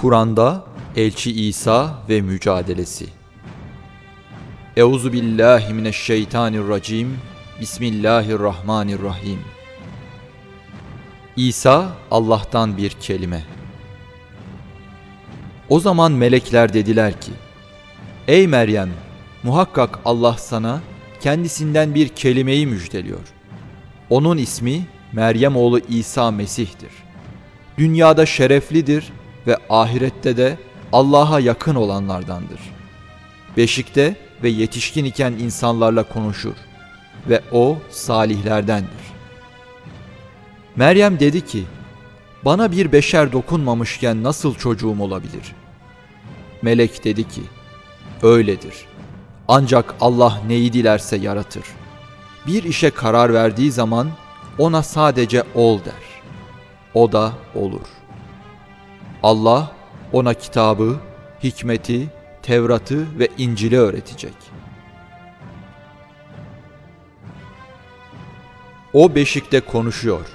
Kur'an'da Elçi İsa ve mücadelesi. Euzu billahi mineşşeytanirracim. Bismillahirrahmanirrahim. İsa Allah'tan bir kelime. O zaman melekler dediler ki: Ey Meryem, muhakkak Allah sana kendisinden bir kelimeyi müjdeliyor. Onun ismi Meryem oğlu İsa Mesih'tir. Dünyada şereflidir ve ahirette de Allah'a yakın olanlardandır. Beşikte ve yetişkin iken insanlarla konuşur ve o salihlerdendir. Meryem dedi ki, bana bir beşer dokunmamışken nasıl çocuğum olabilir? Melek dedi ki, öyledir. Ancak Allah neyi dilerse yaratır. Bir işe karar verdiği zaman ona sadece ol der. O da olur. Allah ona kitabı, hikmeti, Tevrat'ı ve İncil'i öğretecek. O beşikte konuşuyor.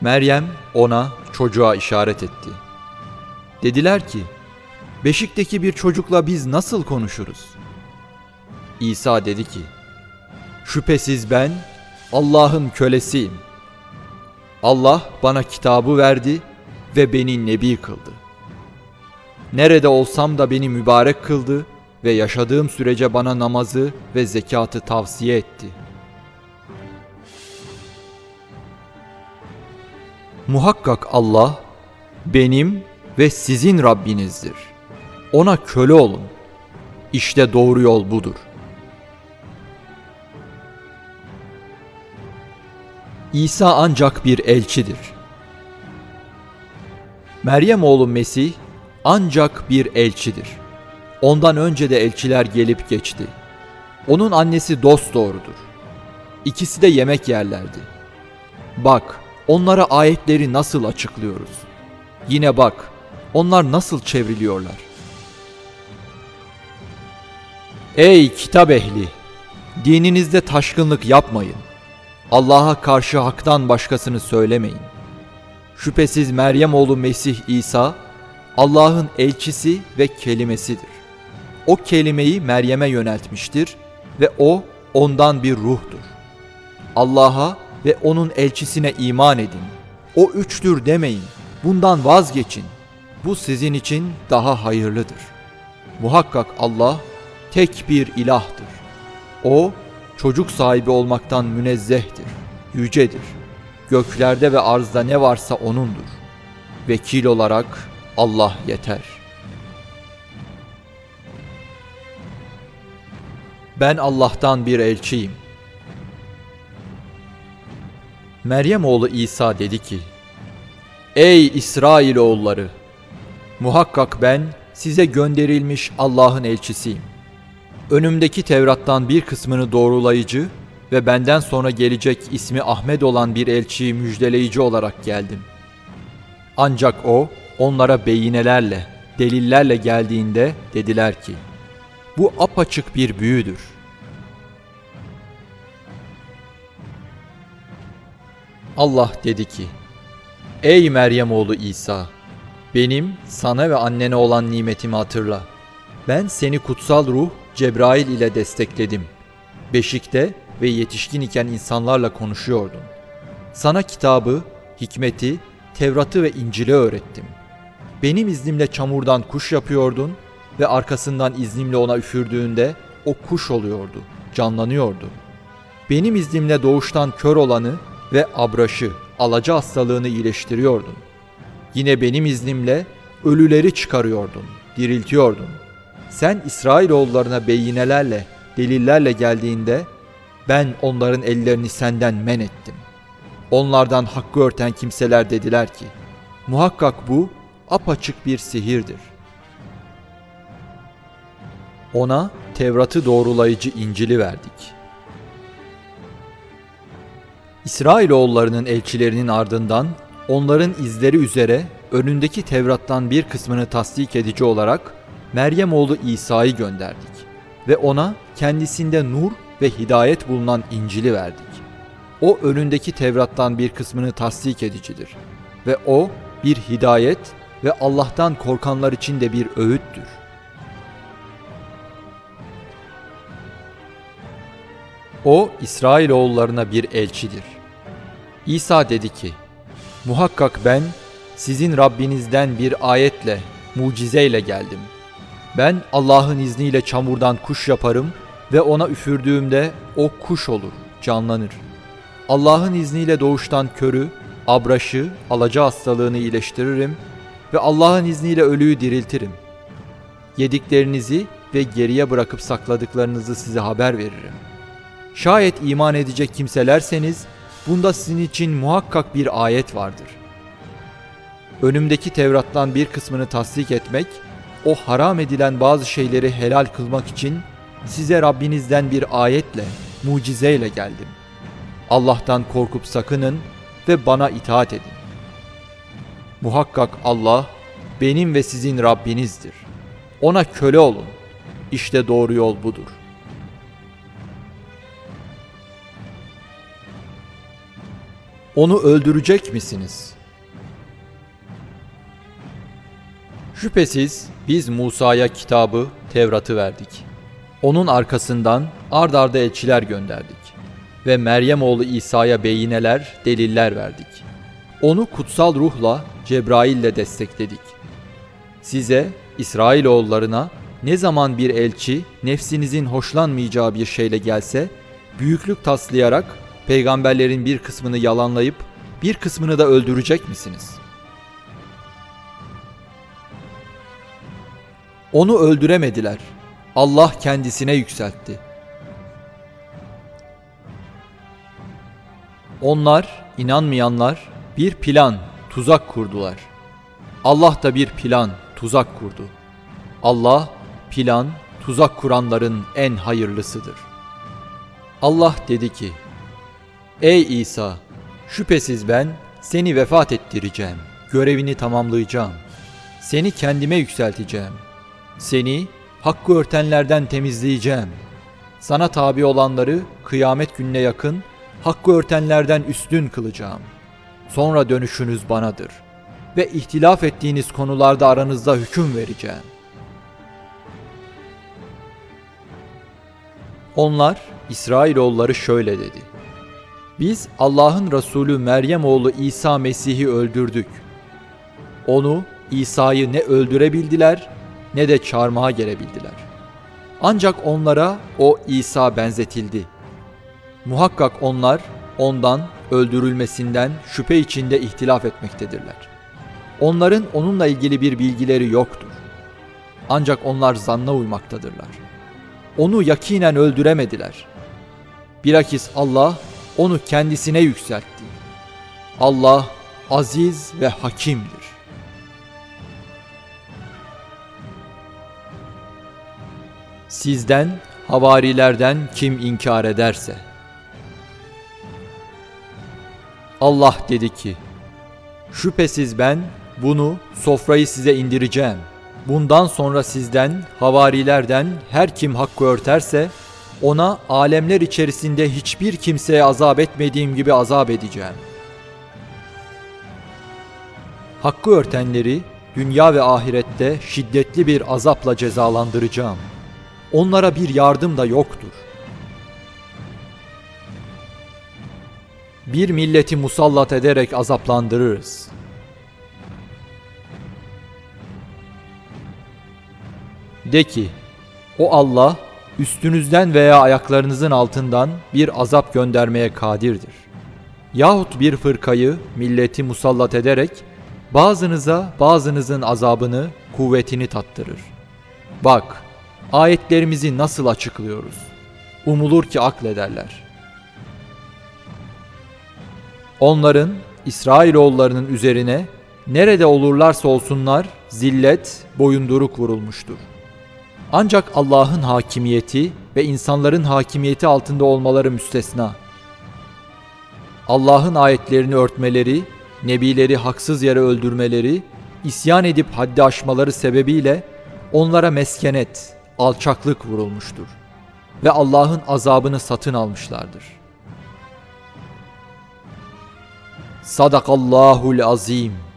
Meryem ona çocuğa işaret etti. Dediler ki, beşikteki bir çocukla biz nasıl konuşuruz? İsa dedi ki, şüphesiz ben Allah'ın kölesiyim. Allah bana kitabı verdi ve beni nebi kıldı. Nerede olsam da beni mübarek kıldı ve yaşadığım sürece bana namazı ve zekatı tavsiye etti. Muhakkak Allah benim ve sizin Rabbinizdir. Ona köle olun. İşte doğru yol budur. İsa ancak bir elçidir. Meryem oğlu Mesih ancak bir elçidir. Ondan önce de elçiler gelip geçti. Onun annesi dost doğrudur. İkisi de yemek yerlerdi. Bak, onlara ayetleri nasıl açıklıyoruz. Yine bak, onlar nasıl çevriliyorlar. Ey kitap ehli! Dininizde taşkınlık yapmayın. Allah'a karşı haktan başkasını söylemeyin. Şüphesiz Meryem oğlu Mesih İsa Allah'ın elçisi ve kelimesidir. O kelimeyi Meryem'e yöneltmiştir ve o ondan bir ruhtur. Allah'a ve onun elçisine iman edin. O üçtür demeyin. Bundan vazgeçin. Bu sizin için daha hayırlıdır. Muhakkak Allah tek bir ilahtır. O çocuk sahibi olmaktan münezzehtir, yücedir. Göklerde ve arzda ne varsa O'nundur. Vekil olarak Allah yeter. Ben Allah'tan bir elçiyim. Meryem oğlu İsa dedi ki, Ey İsrail oğulları! Muhakkak ben size gönderilmiş Allah'ın elçisiyim. Önümdeki Tevrat'tan bir kısmını doğrulayıcı ve benden sonra gelecek ismi Ahmet olan bir elçiyi müjdeleyici olarak geldim. Ancak o onlara beyinelerle, delillerle geldiğinde dediler ki, bu apaçık bir büyüdür. Allah dedi ki, Ey Meryem oğlu İsa, benim sana ve annene olan nimetimi hatırla. Ben seni kutsal ruh Cebrail ile destekledim. Beşikte ve yetişkin iken insanlarla konuşuyordun. Sana kitabı, hikmeti, Tevrat'ı ve İncil'i öğrettim. Benim iznimle çamurdan kuş yapıyordun ve arkasından iznimle ona üfürdüğünde o kuş oluyordu, canlanıyordu. Benim iznimle doğuştan kör olanı ve abraşı, alaca hastalığını iyileştiriyordun. Yine benim iznimle ölüleri çıkarıyordun, diriltiyordun. Sen İsrailoğullarına beyinelerle, delillerle geldiğinde ben onların ellerini senden men ettim. Onlardan hakkı örten kimseler dediler ki, muhakkak bu apaçık bir sihirdir. Ona Tevrat'ı doğrulayıcı İncil'i verdik. İsrailoğullarının elçilerinin ardından onların izleri üzere önündeki Tevrat'tan bir kısmını tasdik edici olarak Meryem oğlu İsa'yı gönderdik ve ona kendisinde nur ve hidayet bulunan İncil'i verdik. O önündeki Tevrat'tan bir kısmını tasdik edicidir ve o bir hidayet ve Allah'tan korkanlar için de bir öğüttür. O İsrailoğullarına bir elçidir. İsa dedi ki, Muhakkak ben sizin Rabbinizden bir ayetle, mucizeyle geldim. Ben Allah'ın izniyle çamurdan kuş yaparım ve ona üfürdüğümde o kuş olur, canlanır. Allah'ın izniyle doğuştan körü, abraşı, alaca hastalığını iyileştiririm ve Allah'ın izniyle ölüyü diriltirim. Yediklerinizi ve geriye bırakıp sakladıklarınızı size haber veririm. Şayet iman edecek kimselerseniz bunda sizin için muhakkak bir ayet vardır. Önümdeki Tevrat'tan bir kısmını tasdik etmek, o haram edilen bazı şeyleri helal kılmak için size Rabbinizden bir ayetle, mucizeyle geldim. Allah'tan korkup sakının ve bana itaat edin. Muhakkak Allah benim ve sizin Rabbinizdir. Ona köle olun. İşte doğru yol budur. Onu öldürecek misiniz? Şüphesiz biz Musa'ya kitabı, Tevrat'ı verdik. Onun arkasından ard arda elçiler gönderdik. Ve Meryem oğlu İsa'ya beyineler, deliller verdik. Onu kutsal ruhla, Cebrail'le destekledik. Size, İsrailoğullarına ne zaman bir elçi nefsinizin hoşlanmayacağı bir şeyle gelse, büyüklük taslayarak peygamberlerin bir kısmını yalanlayıp bir kısmını da öldürecek misiniz? Onu öldüremediler. Allah kendisine yükseltti. Onlar, inanmayanlar bir plan, tuzak kurdular. Allah da bir plan, tuzak kurdu. Allah, plan, tuzak kuranların en hayırlısıdır. Allah dedi ki, Ey İsa! Şüphesiz ben seni vefat ettireceğim, görevini tamamlayacağım. Seni kendime yükselteceğim. Seni hakkı örtenlerden temizleyeceğim. Sana tabi olanları kıyamet gününe yakın hakkı örtenlerden üstün kılacağım. Sonra dönüşünüz banadır ve ihtilaf ettiğiniz konularda aranızda hüküm vereceğim. Onlar İsrailoğulları şöyle dedi. Biz Allah'ın Resulü Meryem oğlu İsa Mesih'i öldürdük. Onu, İsa'yı ne öldürebildiler ne de çarmıha gerebildiler. Ancak onlara o İsa benzetildi. Muhakkak onlar ondan öldürülmesinden şüphe içinde ihtilaf etmektedirler. Onların onunla ilgili bir bilgileri yoktur. Ancak onlar zanna uymaktadırlar. Onu yakinen öldüremediler. Bilakis Allah onu kendisine yükseltti. Allah aziz ve hakimdir. Sizden havarilerden kim inkar ederse Allah dedi ki Şüphesiz ben bunu sofrayı size indireceğim. Bundan sonra sizden havarilerden her kim hakkı örterse ona alemler içerisinde hiçbir kimseye azap etmediğim gibi azap edeceğim. Hakkı örtenleri dünya ve ahirette şiddetli bir azapla cezalandıracağım. Onlara bir yardım da yoktur. Bir milleti musallat ederek azaplandırırız. De ki, o Allah üstünüzden veya ayaklarınızın altından bir azap göndermeye kadirdir. Yahut bir fırkayı, milleti musallat ederek bazınıza bazınızın azabını, kuvvetini tattırır. Bak, ayetlerimizi nasıl açıklıyoruz. Umulur ki aklederler. Onların, İsrailoğullarının üzerine nerede olurlarsa olsunlar zillet, boyunduruk vurulmuştur. Ancak Allah'ın hakimiyeti ve insanların hakimiyeti altında olmaları müstesna. Allah'ın ayetlerini örtmeleri, nebileri haksız yere öldürmeleri, isyan edip haddi aşmaları sebebiyle onlara meskenet, alçaklık vurulmuştur ve Allah'ın azabını satın almışlardır. Sadakallahul azim.